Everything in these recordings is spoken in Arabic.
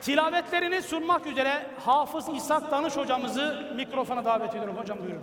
Tilavetlerini sunmak üzere Hafız İshak Danış hocamızı mikrofona davet ediyorum. Hocam buyurun.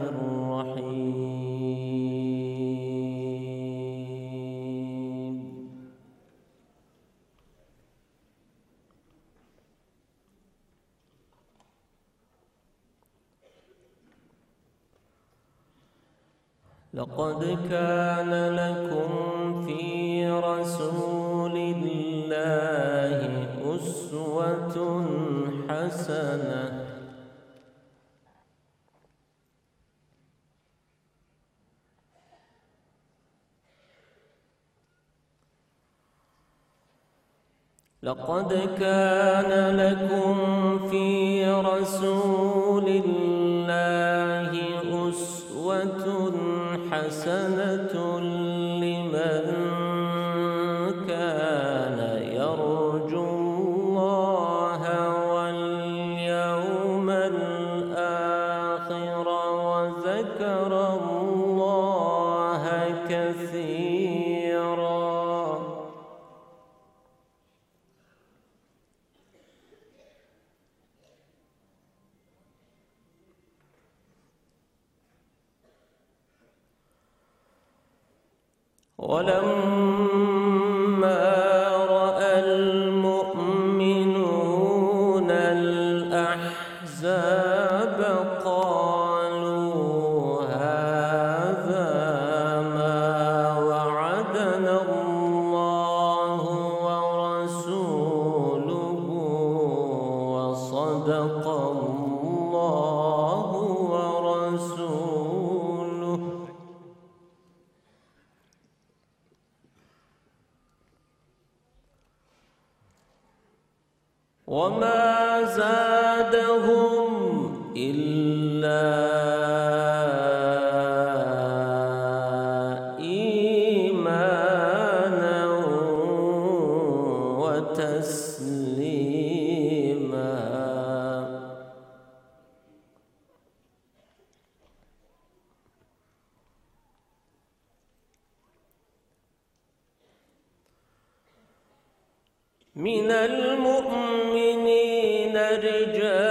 لقد كان لكم في رسول الله أسوة حسنة. لقد كان لكم في رسول الله حسنة لمن كان يرجو الله واليوم الآخر وذكر ولما رأى المؤمنون الأحزاب قالوا هذا ما وعدنا الله ورسوله وصدق الله. 我们 المؤمنين رجال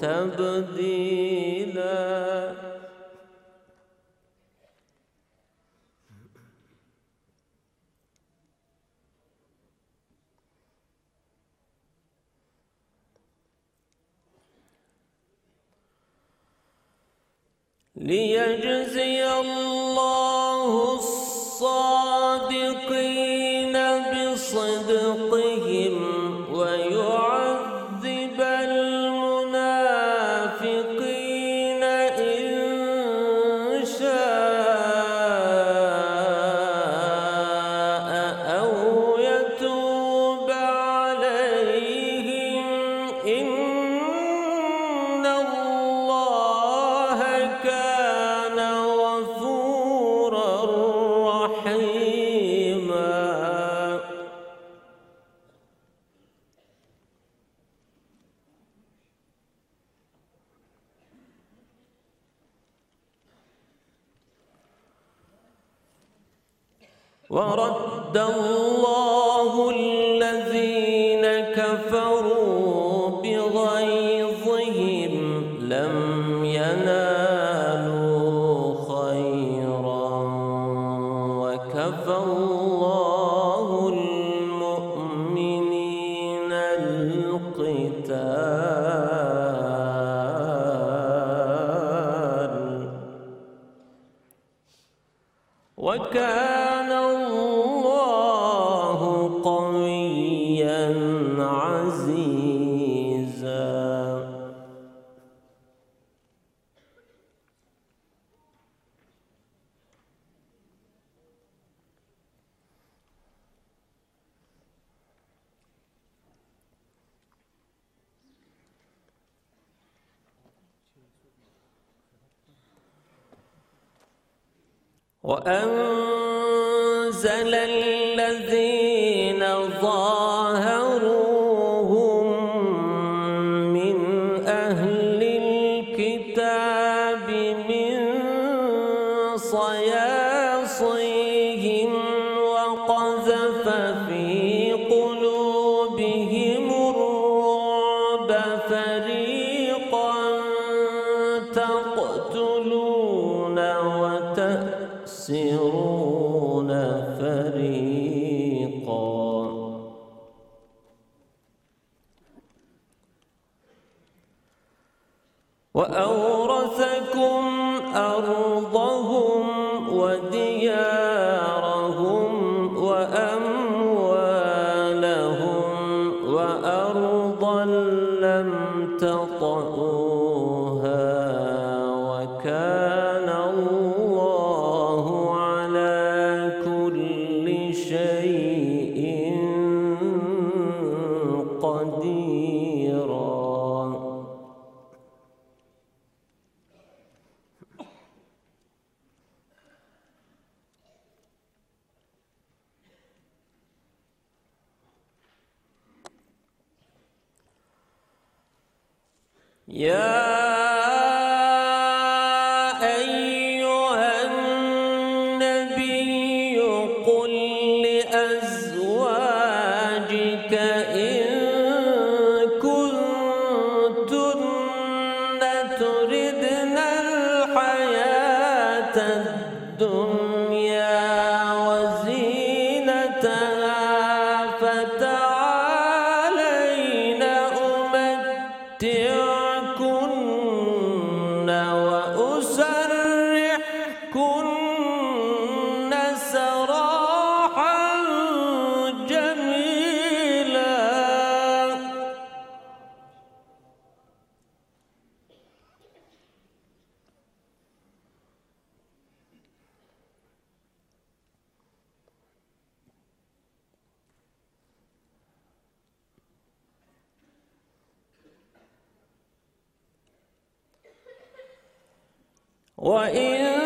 تبديلاً. ليجزي الله الصادقين بصدقهم. كفروا وأنزل الذين وأورثكم أرضا يا وإن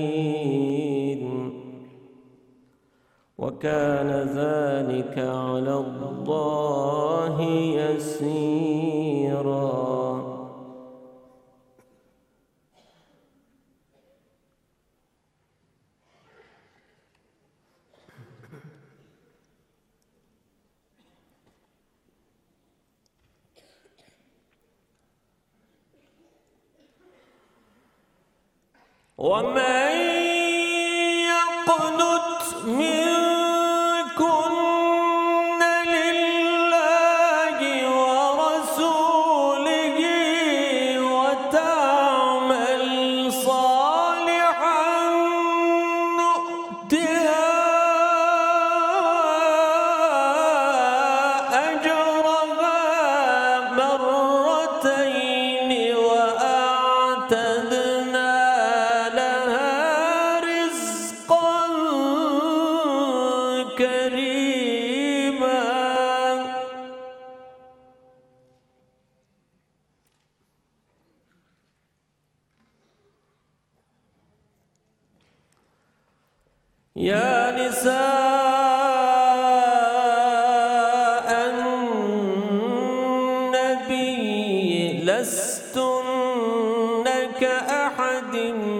وكان ذلك على الله يسيرا. ومن لستن كأحد من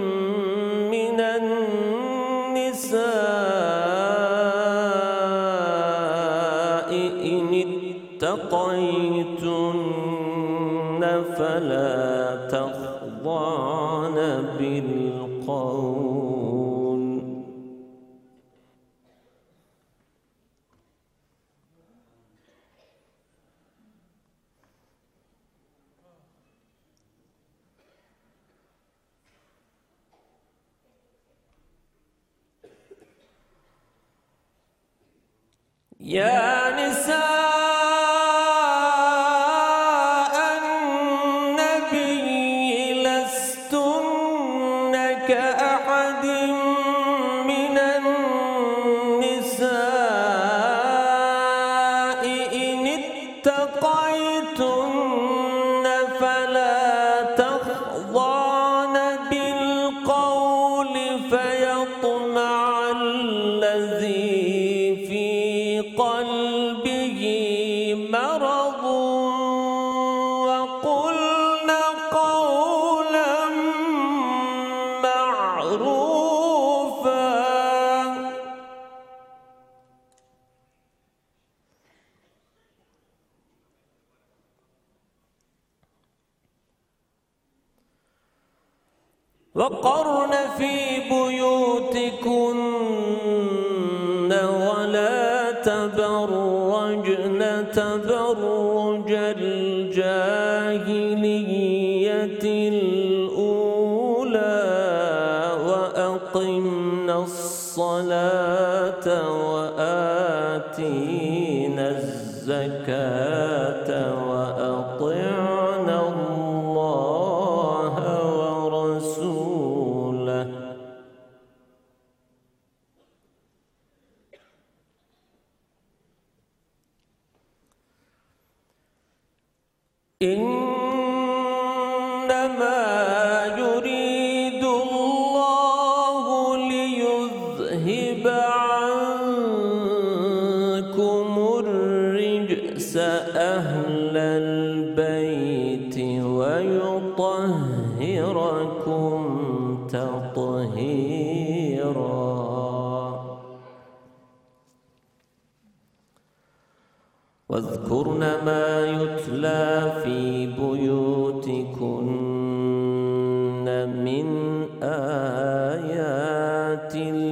يا نساء وقرن في بيوت بيوتكن من آيات الله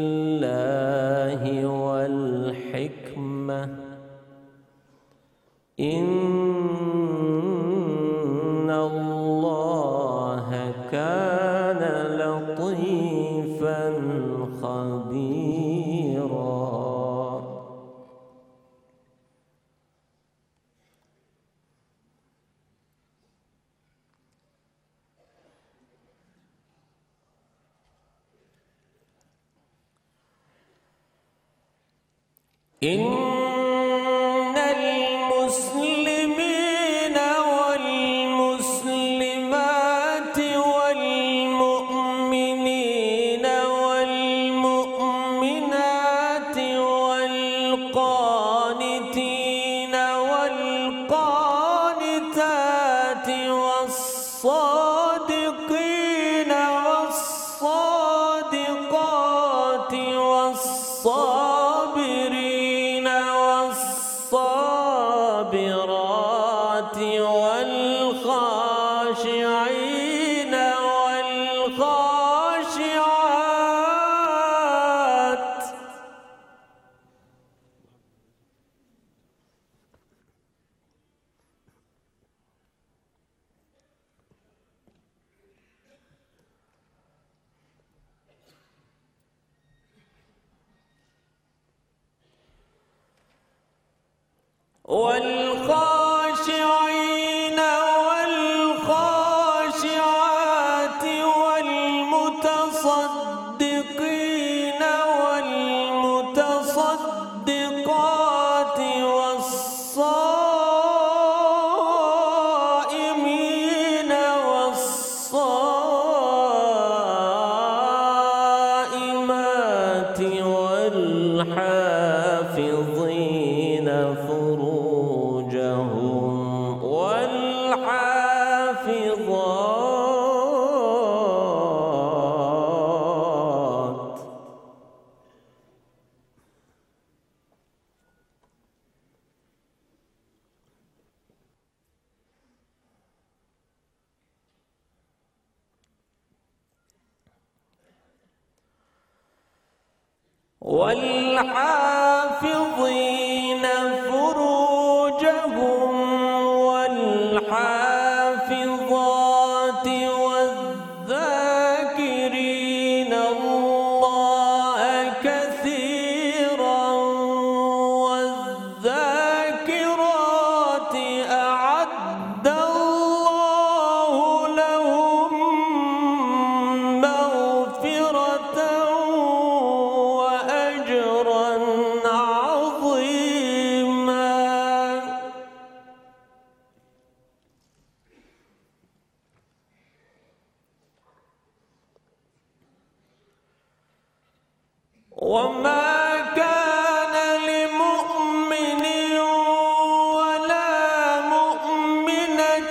والخاشعين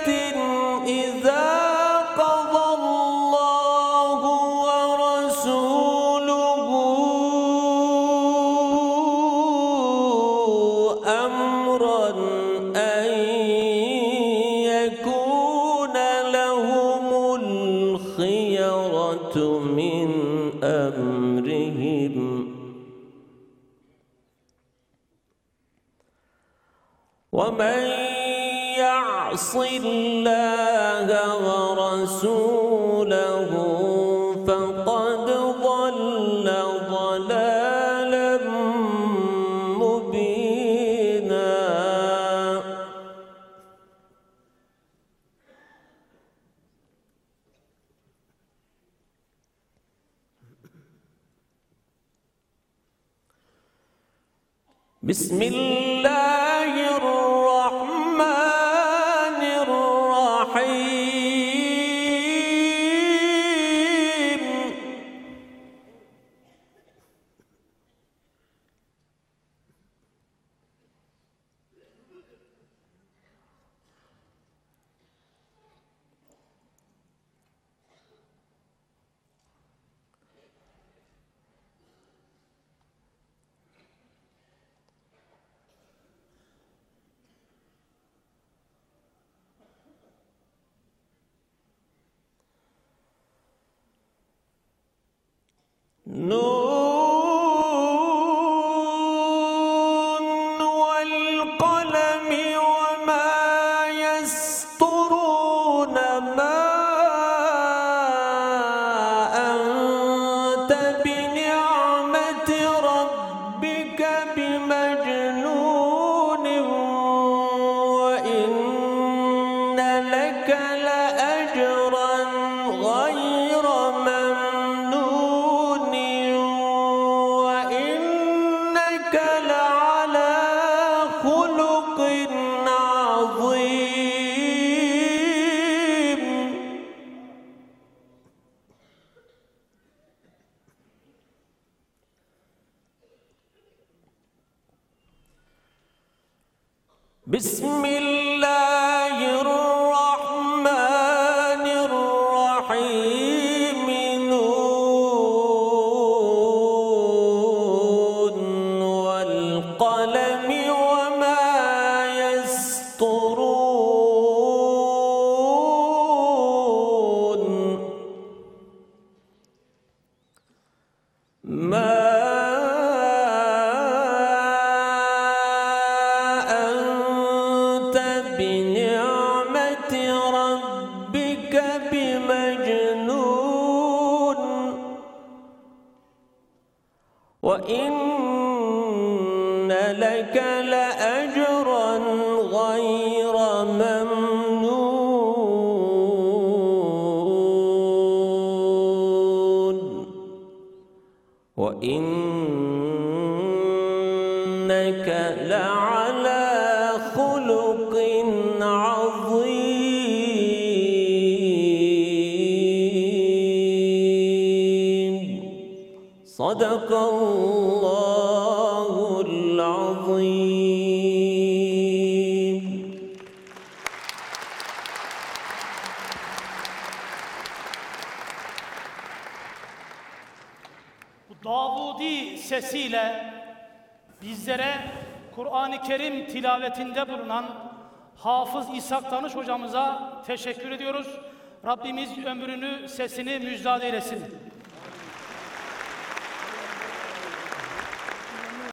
Did بسم No. خلق عظيم صدق الله العظيم Bu Davudi sesiyle bizlere Kur'an-ı Kerim tilavetinde bulunan Hafız İshak Danış hocamıza teşekkür ediyoruz. Rabbimiz ömrünü, sesini müjdat eylesin.